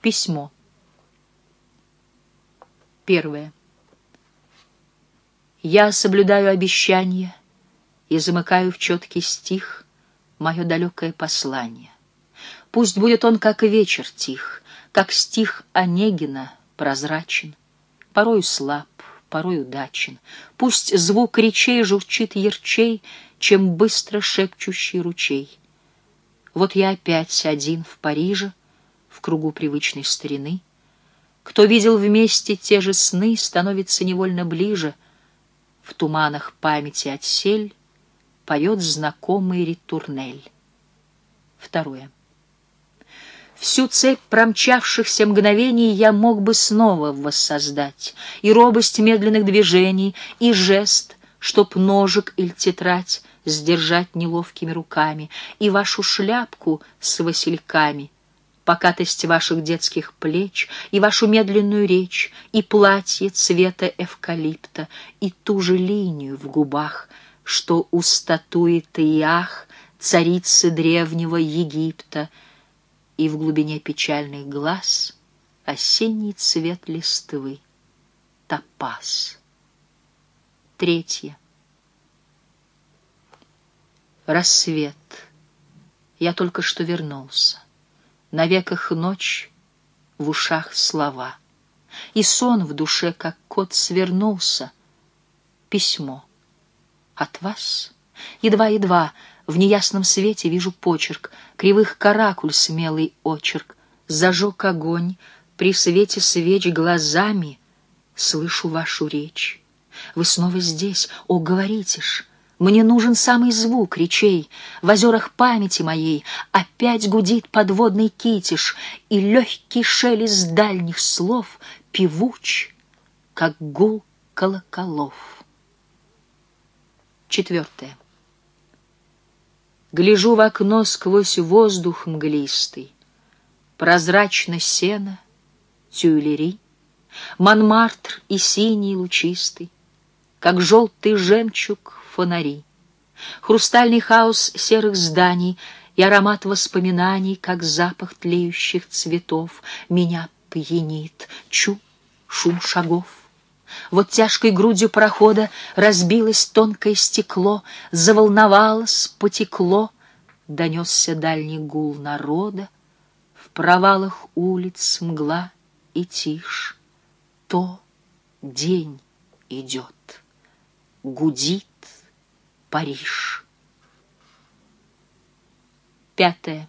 Письмо. Первое. Я соблюдаю обещание и замыкаю в четкий стих мое далекое послание. Пусть будет он, как вечер тих, как стих Онегина прозрачен, порою слаб, порой удачен. Пусть звук речей журчит ярчей, чем быстро шепчущий ручей. Вот я опять один в Париже, в кругу привычной старины. Кто видел вместе те же сны, становится невольно ближе. В туманах памяти отсель поет знакомый ритурнель. Второе. Всю цепь промчавшихся мгновений я мог бы снова воссоздать, и робость медленных движений, и жест, чтоб ножик или тетрадь сдержать неловкими руками, и вашу шляпку с васильками, покатость ваших детских плеч, и вашу медленную речь, и платье цвета эвкалипта, и ту же линию в губах, что у статуи Таиах, царицы древнего Египта — и в глубине печальных глаз осенний цвет листвы, топаз. Третье. Рассвет. Я только что вернулся. На веках ночь, в ушах слова. И сон в душе, как кот, свернулся. Письмо. От вас? Едва-едва в неясном свете вижу почерк, Кривых каракуль смелый очерк. Зажег огонь, при свете свеч глазами Слышу вашу речь. Вы снова здесь, о, говорите ж, Мне нужен самый звук речей. В озерах памяти моей Опять гудит подводный китиш, И легкий шелест дальних слов Певуч, как гул колоколов. Четвертое. Гляжу в окно сквозь воздух мглистый. Прозрачно сено, тюлери, Монмартр и синий лучистый, Как желтый жемчуг фонари. Хрустальный хаос серых зданий И аромат воспоминаний, Как запах тлеющих цветов, Меня пьянит чу, шум шагов. Вот тяжкой грудью прохода разбилось тонкое стекло, Заволновалось, потекло, Донесся дальний гул народа, В провалах улиц мгла и тишь. То день идет, гудит Париж. Пятое.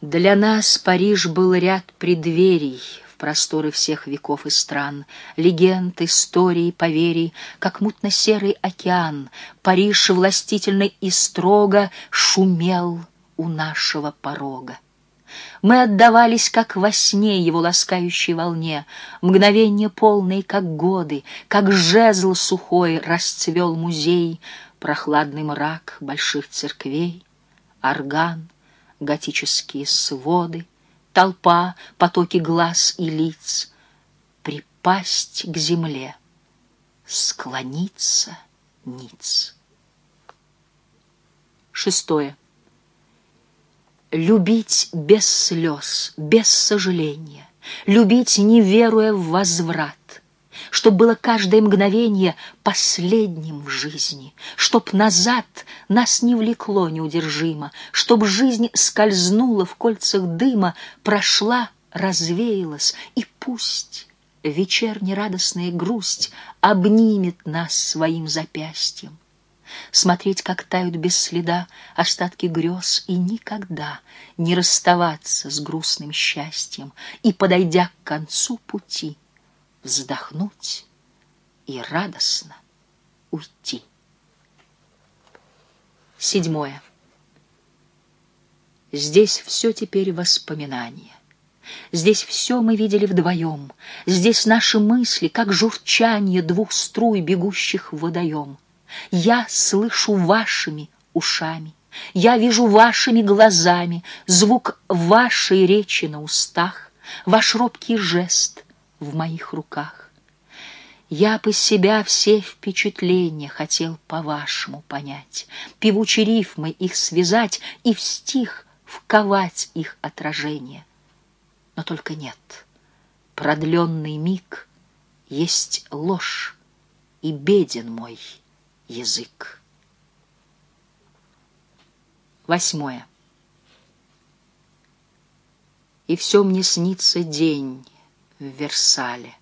Для нас Париж был ряд преддверий, просторы всех веков и стран, легенд, истории, поверий, как мутно-серый океан, Париж властительно и строго шумел у нашего порога. Мы отдавались, как во сне, его ласкающей волне, Мгновения полные, как годы, как жезл сухой расцвел музей, Прохладный мрак больших церквей, орган, готические своды — толпа, потоки глаз и лиц, припасть к земле, склониться ниц. Шестое. Любить без слез, без сожаления, любить, не веруя в возврат, чтоб было каждое мгновение последним в жизни, чтоб назад нас не влекло неудержимо, чтоб жизнь скользнула в кольцах дыма, прошла, развеялась, и пусть вечерняя радостная грусть обнимет нас своим запястьем. Смотреть, как тают без следа остатки грез, и никогда не расставаться с грустным счастьем, и, подойдя к концу пути, вздохнуть и радостно уйти. Седьмое. Здесь все теперь воспоминания. Здесь все мы видели вдвоем. Здесь наши мысли, как журчание двух струй, бегущих в водоем. Я слышу вашими ушами. Я вижу вашими глазами звук вашей речи на устах, ваш робкий жест, в моих руках. Я по себя все впечатления хотел по-вашему понять, певучие рифмы их связать и в стих вковать их отражение. Но только нет. Продленный миг есть ложь, и беден мой язык. Восьмое. И все мне снится день в Версале.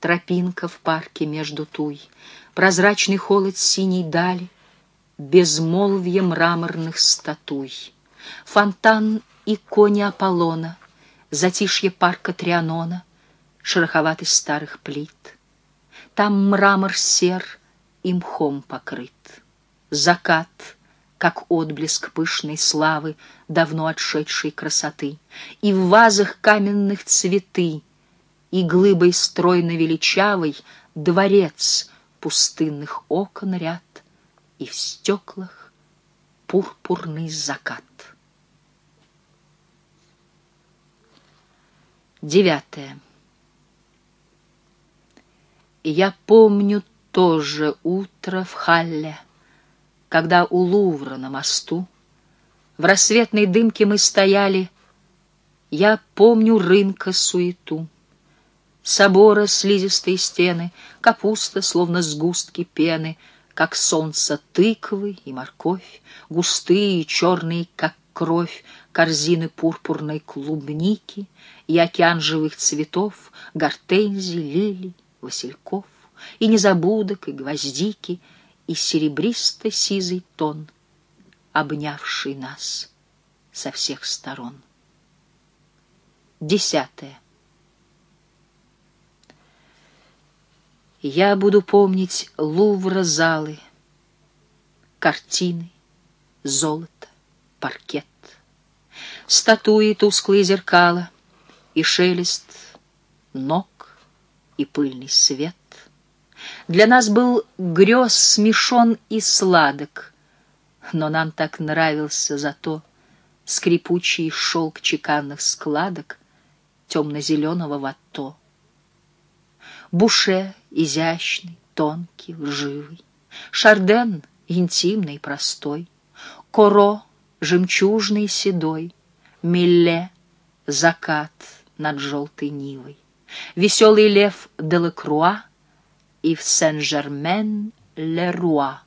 Тропинка в парке между туй, Прозрачный холод синей дали, Безмолвие мраморных статуй, Фонтан и кони Аполлона, Затишье парка Трианона, Шероховатый старых плит. Там мрамор сер и мхом покрыт. Закат, как отблеск пышной славы Давно отшедшей красоты, И в вазах каменных цветы, И глыбой стройно величавой Дворец пустынных окон ряд, И в стеклах пурпурный закат. Девятое. Я помню тоже утро в Халле, Когда у Лувра на мосту В рассветной дымке мы стояли, Я помню рынка суету. Собора слизистые стены, Капуста, словно сгустки пены, Как солнце тыквы и морковь, Густые и черные, как кровь, Корзины пурпурной клубники И океан живых цветов, Гортензий, лилий, васильков, и незабудок, и гвоздики, и серебристо-сизый тон, обнявший нас со всех сторон. Десятое. Я буду помнить Лувра залы, картины, золото, паркет, статуи, тусклые зеркала и шелест ног, и пыльный свет. Для нас был грез смешон и сладок, но нам так нравился зато скрипучий шелк чеканных складок темно-зеленого вато. Буше изящный, тонкий, лживый, Шарден интимный, простой, Коро жемчужный, седой, Милле закат над желтой нивой веселый лев Делакруа и в Сен-Жермен-Ле-Руа.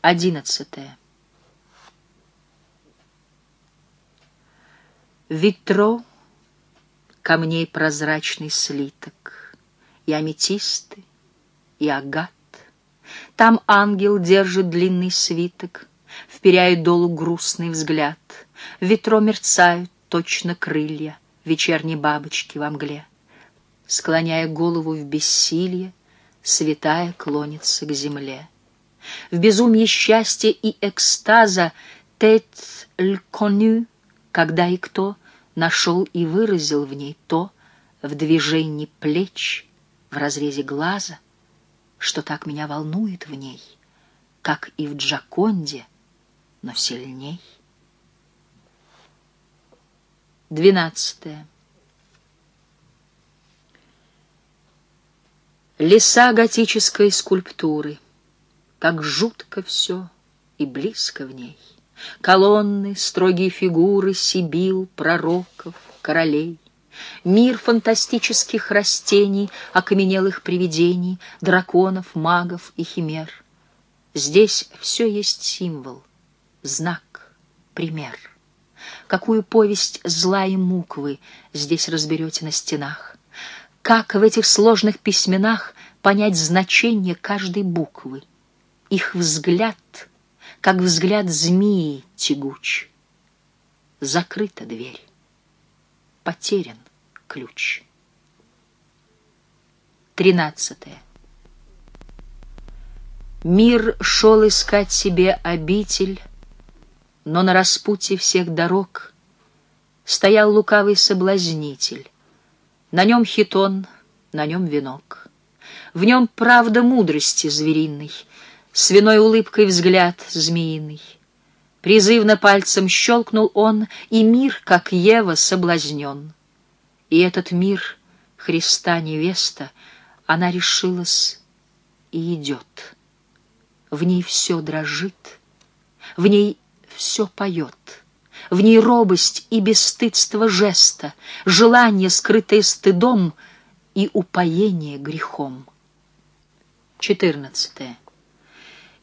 Одиннадцатое. Витро, камней прозрачный слиток, И аметисты, и агат. Там ангел держит длинный свиток, Вперяет долу грустный взгляд. Ветро мерцают, точно крылья вечерней бабочки во мгле. Склоняя голову в бессилье, святая клонится к земле. В безумье счастья и экстаза тет ль когда и кто нашел и выразил в ней то, в движении плеч, в разрезе глаза, что так меня волнует в ней, как и в Джаконде, но сильней. Двенадцатое. Леса готической скульптуры, Как жутко все и близко в ней. Колонны, строгие фигуры Сибил, пророков, королей. Мир фантастических растений, Окаменелых привидений, Драконов, магов и химер. Здесь все есть символ, знак, пример какую повесть зла и мук вы здесь разберете на стенах. Как в этих сложных письменах понять значение каждой буквы? Их взгляд, как взгляд змеи тягуч. Закрыта дверь, потерян ключ. Тринадцатое. Мир шел искать себе обитель, но на распутье всех дорог Стоял лукавый соблазнитель. На нем хитон, на нем венок. В нем правда мудрости звериной, Свиной улыбкой взгляд змеиный. Призывно пальцем щелкнул он, И мир, как Ева, соблазнен. И этот мир, Христа невеста, Она решилась и идет. В ней все дрожит, в ней все поет, в ней робость и бесстыдство жеста, желание, скрытое стыдом, и упоение грехом. 14.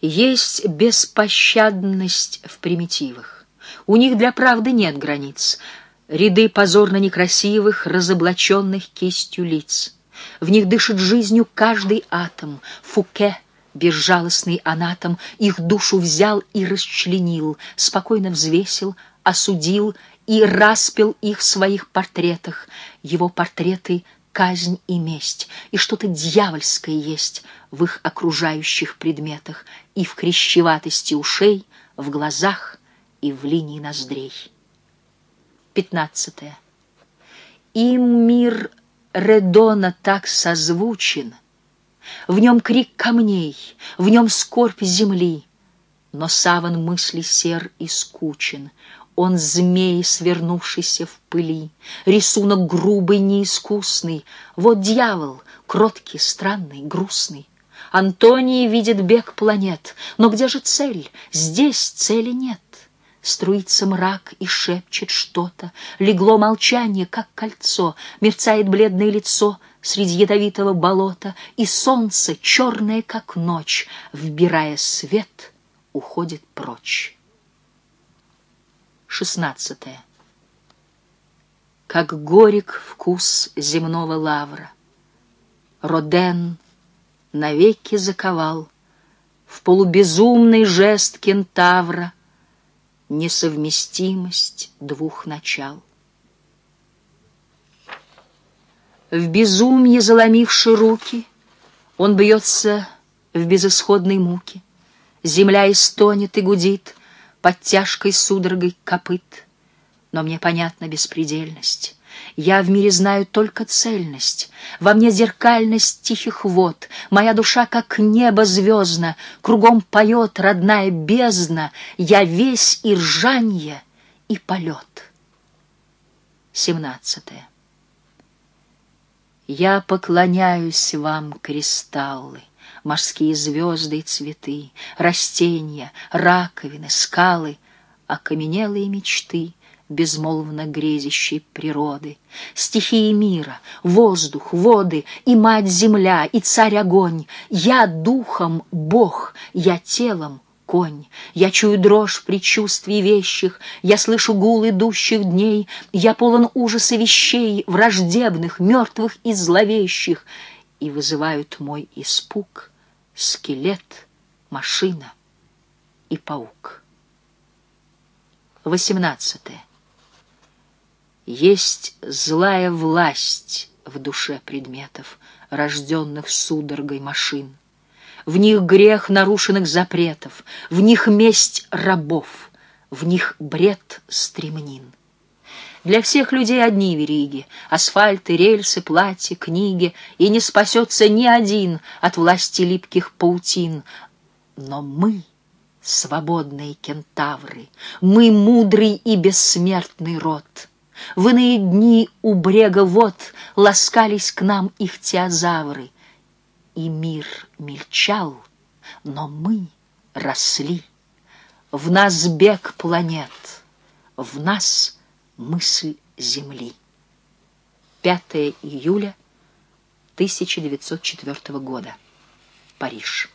Есть беспощадность в примитивах. У них для правды нет границ. Ряды позорно некрасивых, разоблаченных кистью лиц. В них дышит жизнью каждый атом. Фуке, безжалостный анатом, их душу взял и расчленил, спокойно взвесил, осудил и распил их в своих портретах. Его портреты — казнь и месть, и что-то дьявольское есть в их окружающих предметах и в крещеватости ушей, в глазах и в линии ноздрей. Пятнадцатое. Им мир Редона так созвучен, в нем крик камней, в нем скорбь земли, но саван мысли сер и скучен, он змей, свернувшийся в пыли, рисунок грубый, неискусный. Вот дьявол, кроткий, странный, грустный. Антоний видит бег планет, но где же цель? Здесь цели нет. Струится мрак и шепчет что-то, легло молчание, как кольцо, мерцает бледное лицо среди ядовитого болота, и солнце, черное, как ночь, вбирая свет, уходит прочь. Шестнадцатое. Как горек вкус земного лавра, Роден навеки заковал В полубезумный жест кентавра Несовместимость двух начал. В безумье заломивши руки, Он бьется в безысходной муке. Земля истонет и гудит Под тяжкой судорогой копыт. Но мне понятна беспредельность. Я в мире знаю только цельность, Во мне зеркальность тихих вод, Моя душа, как небо звездно, Кругом поет родная бездна, Я весь и ржанье, и полет. Семнадцатое. Я поклоняюсь вам, кристаллы, Морские звезды и цветы, Растения, раковины, скалы, Окаменелые мечты — безмолвно грезящей природы, стихии мира, воздух, воды и мать-земля, и царь-огонь. Я духом Бог, я телом конь. Я чую дрожь предчувствий вещих, я слышу гул идущих дней, я полон ужаса вещей, враждебных, мертвых и зловещих, и вызывают мой испуг скелет, машина и паук. Восемнадцатое. Есть злая власть в душе предметов, рожденных судорогой машин. В них грех нарушенных запретов, в них месть рабов, в них бред стремнин. Для всех людей одни вериги, асфальты, рельсы, платья, книги, и не спасется ни один от власти липких паутин. Но мы — свободные кентавры, мы — мудрый и бессмертный род — в иные дни у брега вод Ласкались к нам их теозавры, И мир мельчал, но мы росли. В нас бег планет, в нас мысль Земли. 5 июля 1904 года. Париж.